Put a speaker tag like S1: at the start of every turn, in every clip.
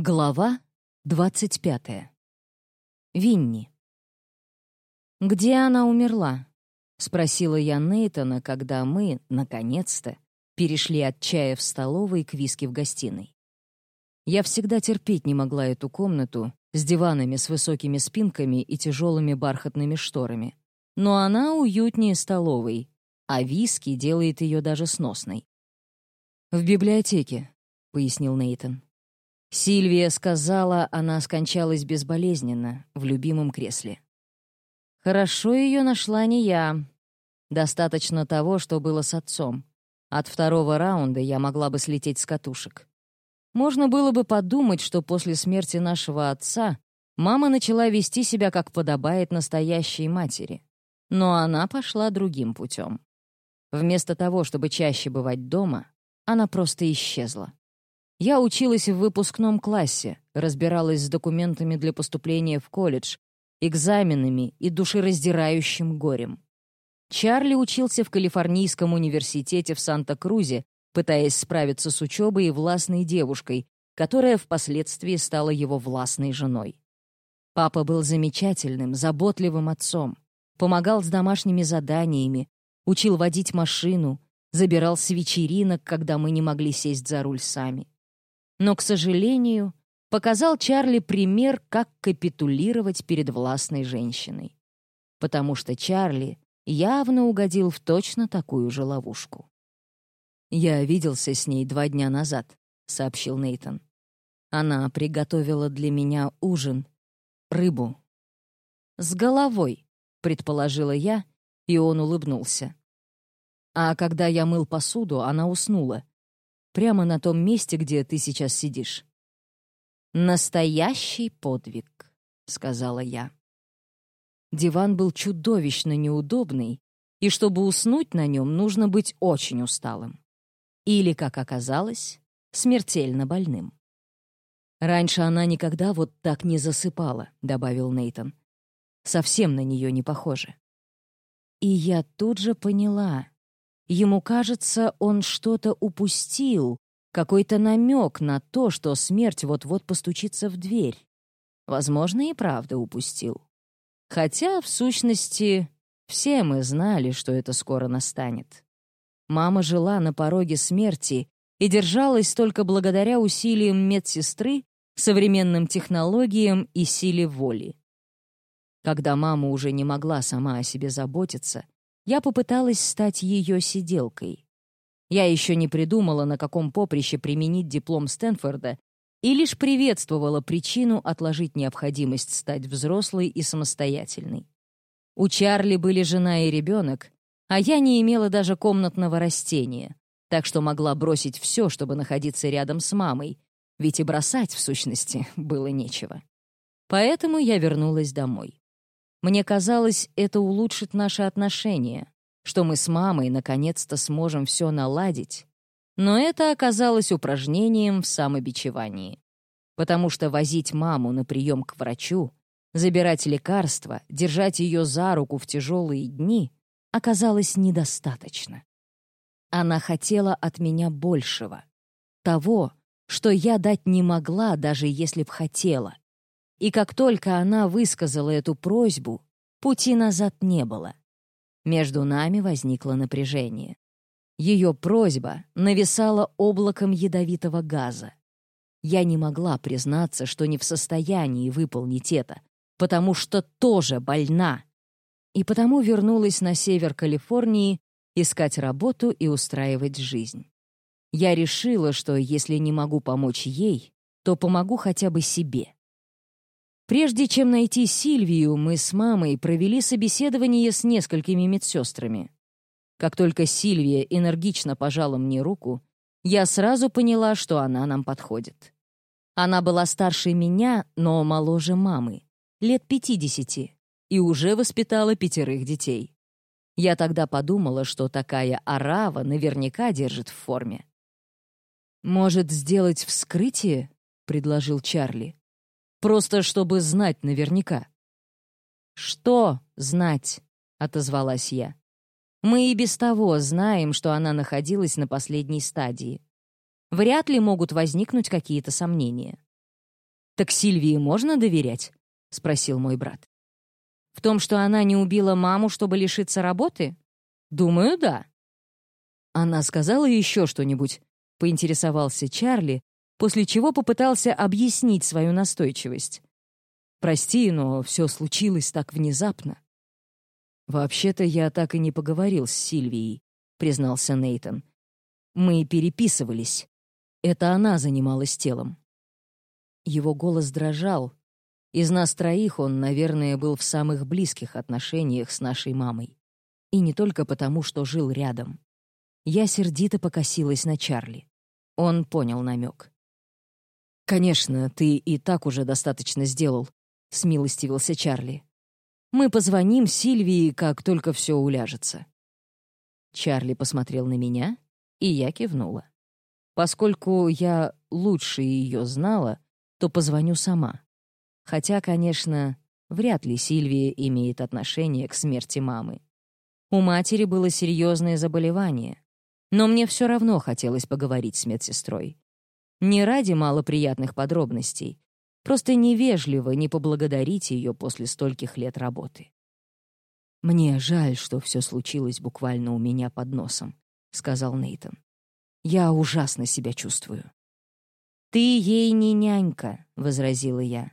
S1: Глава 25. Винни. «Где она умерла?» — спросила я Нейтона, когда мы, наконец-то, перешли от чая в столовой к виски в гостиной. Я всегда терпеть не могла эту комнату с диванами с высокими спинками и тяжелыми бархатными шторами. Но она уютнее столовой, а виски делает ее даже сносной. «В библиотеке», — пояснил Нейтон. Сильвия сказала, она скончалась безболезненно, в любимом кресле. Хорошо ее нашла не я. Достаточно того, что было с отцом. От второго раунда я могла бы слететь с катушек. Можно было бы подумать, что после смерти нашего отца мама начала вести себя, как подобает настоящей матери. Но она пошла другим путем. Вместо того, чтобы чаще бывать дома, она просто исчезла. Я училась в выпускном классе, разбиралась с документами для поступления в колледж, экзаменами и душераздирающим горем. Чарли учился в Калифорнийском университете в Санта-Крузе, пытаясь справиться с учебой и властной девушкой, которая впоследствии стала его властной женой. Папа был замечательным, заботливым отцом, помогал с домашними заданиями, учил водить машину, забирал с вечеринок, когда мы не могли сесть за руль сами но, к сожалению, показал Чарли пример, как капитулировать перед властной женщиной. Потому что Чарли явно угодил в точно такую же ловушку. «Я виделся с ней два дня назад», — сообщил Нейтон. «Она приготовила для меня ужин, рыбу». «С головой», — предположила я, и он улыбнулся. А когда я мыл посуду, она уснула, прямо на том месте, где ты сейчас сидишь. «Настоящий подвиг», — сказала я. Диван был чудовищно неудобный, и чтобы уснуть на нем, нужно быть очень усталым. Или, как оказалось, смертельно больным. «Раньше она никогда вот так не засыпала», — добавил Нейтон. «Совсем на нее не похоже». И я тут же поняла, Ему кажется, он что-то упустил, какой-то намек на то, что смерть вот-вот постучится в дверь. Возможно, и правда упустил. Хотя, в сущности, все мы знали, что это скоро настанет. Мама жила на пороге смерти и держалась только благодаря усилиям медсестры, современным технологиям и силе воли. Когда мама уже не могла сама о себе заботиться, я попыталась стать ее сиделкой. Я еще не придумала, на каком поприще применить диплом Стэнфорда, и лишь приветствовала причину отложить необходимость стать взрослой и самостоятельной. У Чарли были жена и ребенок, а я не имела даже комнатного растения, так что могла бросить все, чтобы находиться рядом с мамой, ведь и бросать, в сущности, было нечего. Поэтому я вернулась домой. Мне казалось, это улучшит наши отношения, что мы с мамой наконец-то сможем все наладить. Но это оказалось упражнением в самобичевании. Потому что возить маму на прием к врачу, забирать лекарства, держать ее за руку в тяжелые дни оказалось недостаточно. Она хотела от меня большего. Того, что я дать не могла, даже если б хотела. И как только она высказала эту просьбу, пути назад не было. Между нами возникло напряжение. Ее просьба нависала облаком ядовитого газа. Я не могла признаться, что не в состоянии выполнить это, потому что тоже больна. И потому вернулась на север Калифорнии искать работу и устраивать жизнь. Я решила, что если не могу помочь ей, то помогу хотя бы себе. Прежде чем найти Сильвию, мы с мамой провели собеседование с несколькими медсестрами. Как только Сильвия энергично пожала мне руку, я сразу поняла, что она нам подходит. Она была старше меня, но моложе мамы, лет пятидесяти, и уже воспитала пятерых детей. Я тогда подумала, что такая арава наверняка держит в форме. «Может, сделать вскрытие?» — предложил Чарли. Просто чтобы знать наверняка. «Что знать?» — отозвалась я. «Мы и без того знаем, что она находилась на последней стадии. Вряд ли могут возникнуть какие-то сомнения. «Так Сильвии можно доверять?» — спросил мой брат. «В том, что она не убила маму, чтобы лишиться работы? Думаю, да». «Она сказала еще что-нибудь?» — поинтересовался Чарли, после чего попытался объяснить свою настойчивость. «Прости, но все случилось так внезапно». «Вообще-то я так и не поговорил с Сильвией», — признался Нейтон. «Мы переписывались. Это она занималась телом». Его голос дрожал. Из нас троих он, наверное, был в самых близких отношениях с нашей мамой. И не только потому, что жил рядом. Я сердито покосилась на Чарли. Он понял намек. «Конечно, ты и так уже достаточно сделал», — смилостивился Чарли. «Мы позвоним Сильвии, как только все уляжется». Чарли посмотрел на меня, и я кивнула. Поскольку я лучше ее знала, то позвоню сама. Хотя, конечно, вряд ли Сильвия имеет отношение к смерти мамы. У матери было серьезное заболевание, но мне все равно хотелось поговорить с медсестрой. Не ради малоприятных подробностей, просто невежливо не поблагодарить ее после стольких лет работы. «Мне жаль, что все случилось буквально у меня под носом», — сказал Нейтон. «Я ужасно себя чувствую». «Ты ей не нянька», — возразила я,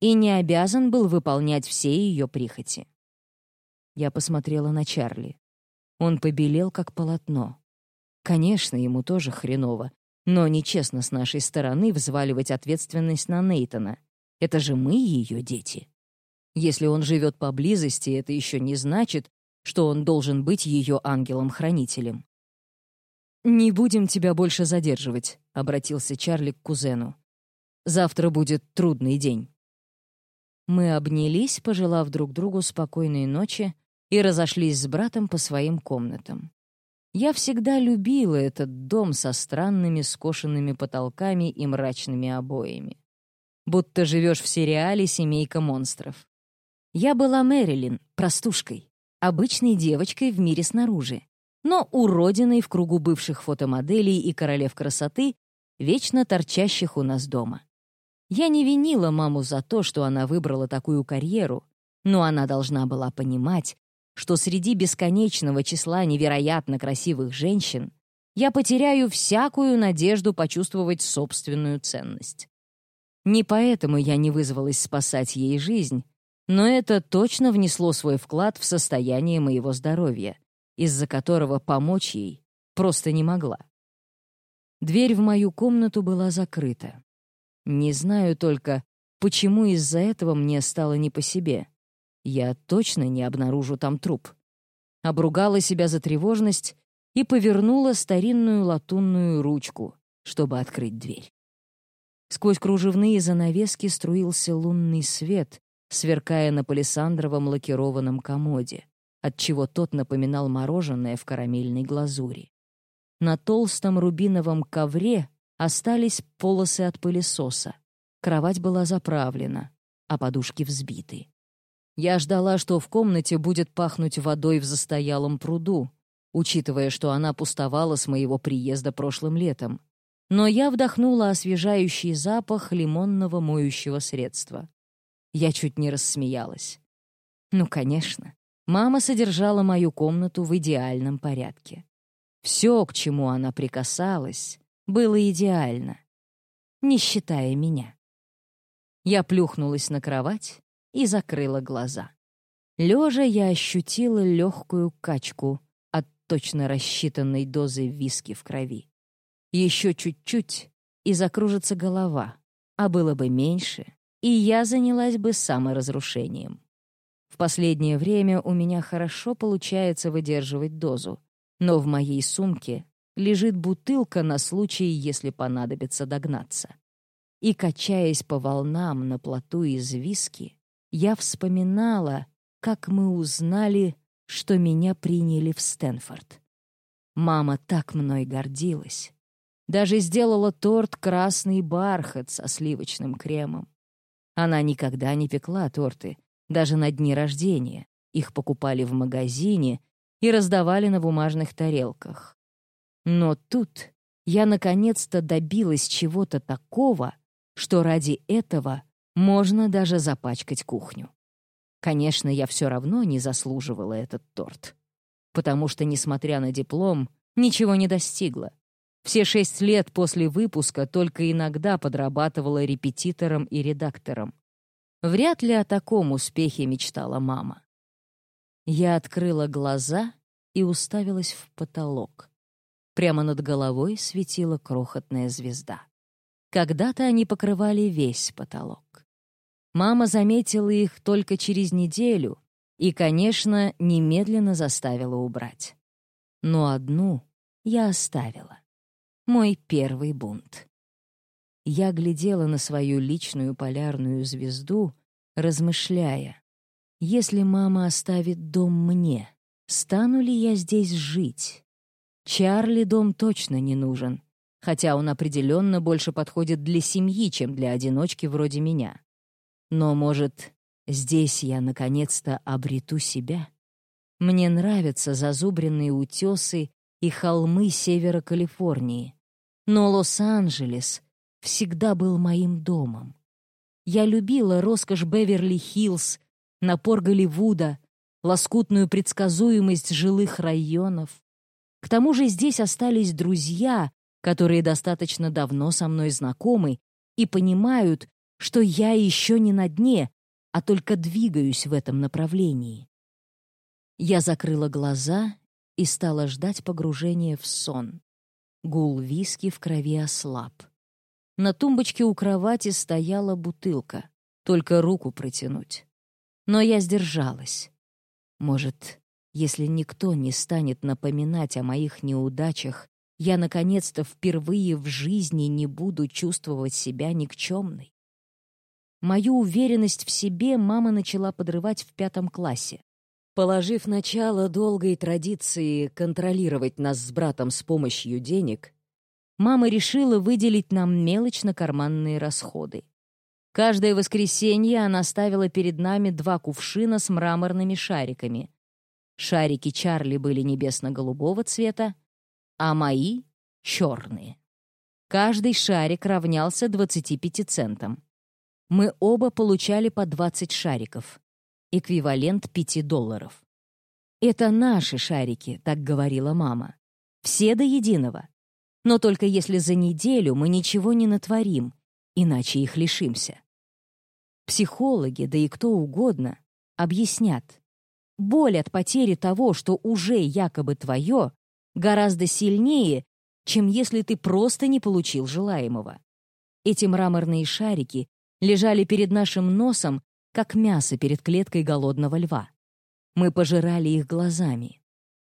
S1: «и не обязан был выполнять все ее прихоти». Я посмотрела на Чарли. Он побелел, как полотно. Конечно, ему тоже хреново, но нечестно с нашей стороны взваливать ответственность на Нейтона. Это же мы ее дети. Если он живет поблизости, это еще не значит, что он должен быть ее ангелом-хранителем. «Не будем тебя больше задерживать», — обратился Чарли к кузену. «Завтра будет трудный день». Мы обнялись, пожелав друг другу спокойной ночи, и разошлись с братом по своим комнатам. Я всегда любила этот дом со странными скошенными потолками и мрачными обоями. Будто живешь в сериале «Семейка монстров». Я была Мэрилин, простушкой, обычной девочкой в мире снаружи, но уродиной в кругу бывших фотомоделей и королев красоты, вечно торчащих у нас дома. Я не винила маму за то, что она выбрала такую карьеру, но она должна была понимать, что среди бесконечного числа невероятно красивых женщин я потеряю всякую надежду почувствовать собственную ценность. Не поэтому я не вызвалась спасать ей жизнь, но это точно внесло свой вклад в состояние моего здоровья, из-за которого помочь ей просто не могла. Дверь в мою комнату была закрыта. Не знаю только, почему из-за этого мне стало не по себе. Я точно не обнаружу там труп. Обругала себя за тревожность и повернула старинную латунную ручку, чтобы открыть дверь. Сквозь кружевные занавески струился лунный свет, сверкая на палисандровом лакированном комоде, отчего тот напоминал мороженое в карамельной глазури. На толстом рубиновом ковре остались полосы от пылесоса. Кровать была заправлена, а подушки взбиты. Я ждала, что в комнате будет пахнуть водой в застоялом пруду, учитывая, что она пустовала с моего приезда прошлым летом. Но я вдохнула освежающий запах лимонного моющего средства. Я чуть не рассмеялась. Ну, конечно. Мама содержала мою комнату в идеальном порядке. Все, к чему она прикасалась, было идеально, не считая меня. Я плюхнулась на кровать и закрыла глаза. Лежа я ощутила легкую качку от точно рассчитанной дозы виски в крови. Еще чуть-чуть, и закружится голова, а было бы меньше, и я занялась бы саморазрушением. В последнее время у меня хорошо получается выдерживать дозу, но в моей сумке лежит бутылка на случай, если понадобится догнаться. И, качаясь по волнам на плоту из виски, я вспоминала, как мы узнали, что меня приняли в Стэнфорд. Мама так мной гордилась. Даже сделала торт «Красный бархат» со сливочным кремом. Она никогда не пекла торты, даже на дни рождения. Их покупали в магазине и раздавали на бумажных тарелках. Но тут я наконец-то добилась чего-то такого, что ради этого можно даже запачкать кухню. Конечно, я все равно не заслуживала этот торт. Потому что, несмотря на диплом, ничего не достигла. Все шесть лет после выпуска только иногда подрабатывала репетитором и редактором. Вряд ли о таком успехе мечтала мама. Я открыла глаза и уставилась в потолок. Прямо над головой светила крохотная звезда. Когда-то они покрывали весь потолок. Мама заметила их только через неделю и, конечно, немедленно заставила убрать. Но одну я оставила. Мой первый бунт. Я глядела на свою личную полярную звезду, размышляя, если мама оставит дом мне, стану ли я здесь жить? Чарли дом точно не нужен, хотя он определенно больше подходит для семьи, чем для одиночки вроде меня. Но, может, здесь я наконец-то обрету себя? Мне нравятся зазубренные утесы и холмы севера Калифорнии. Но Лос-Анджелес всегда был моим домом. Я любила роскошь Беверли-Хиллз, напор Голливуда, лоскутную предсказуемость жилых районов. К тому же здесь остались друзья, которые достаточно давно со мной знакомы и понимают, что я еще не на дне, а только двигаюсь в этом направлении. Я закрыла глаза и стала ждать погружения в сон. Гул виски в крови ослаб. На тумбочке у кровати стояла бутылка, только руку протянуть. Но я сдержалась. Может, если никто не станет напоминать о моих неудачах, я наконец-то впервые в жизни не буду чувствовать себя никчемной. Мою уверенность в себе мама начала подрывать в пятом классе. Положив начало долгой традиции контролировать нас с братом с помощью денег, мама решила выделить нам мелочь на карманные расходы. Каждое воскресенье она ставила перед нами два кувшина с мраморными шариками. Шарики Чарли были небесно-голубого цвета, а мои — черные. Каждый шарик равнялся 25 центам. Мы оба получали по 20 шариков, эквивалент 5 долларов. «Это наши шарики», — так говорила мама. «Все до единого. Но только если за неделю мы ничего не натворим, иначе их лишимся». Психологи, да и кто угодно, объяснят. Боль от потери того, что уже якобы твое, гораздо сильнее, чем если ты просто не получил желаемого. Эти мраморные шарики лежали перед нашим носом, как мясо перед клеткой голодного льва. Мы пожирали их глазами.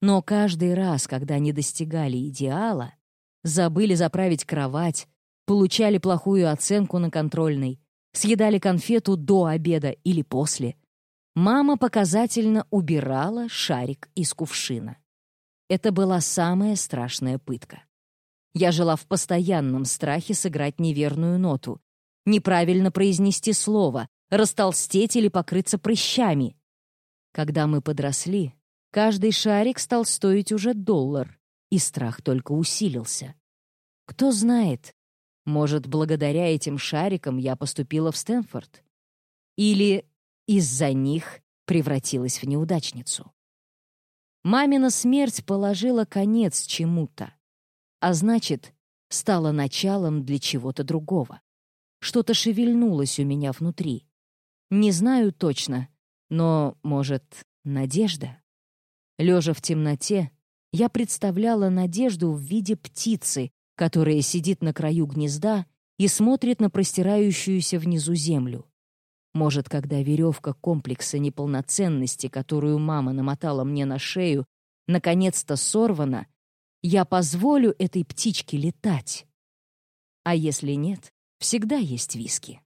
S1: Но каждый раз, когда не достигали идеала, забыли заправить кровать, получали плохую оценку на контрольной, съедали конфету до обеда или после, мама показательно убирала шарик из кувшина. Это была самая страшная пытка. Я жила в постоянном страхе сыграть неверную ноту, неправильно произнести слово, растолстеть или покрыться прыщами. Когда мы подросли, каждый шарик стал стоить уже доллар, и страх только усилился. Кто знает, может, благодаря этим шарикам я поступила в Стэнфорд? Или из-за них превратилась в неудачницу? Мамина смерть положила конец чему-то, а значит, стала началом для чего-то другого. Что-то шевельнулось у меня внутри. Не знаю точно, но, может, надежда? Лежа в темноте, я представляла надежду в виде птицы, которая сидит на краю гнезда и смотрит на простирающуюся внизу землю. Может, когда веревка комплекса неполноценности, которую мама намотала мне на шею, наконец-то сорвана, я позволю этой птичке летать. А если нет, всегда есть виски.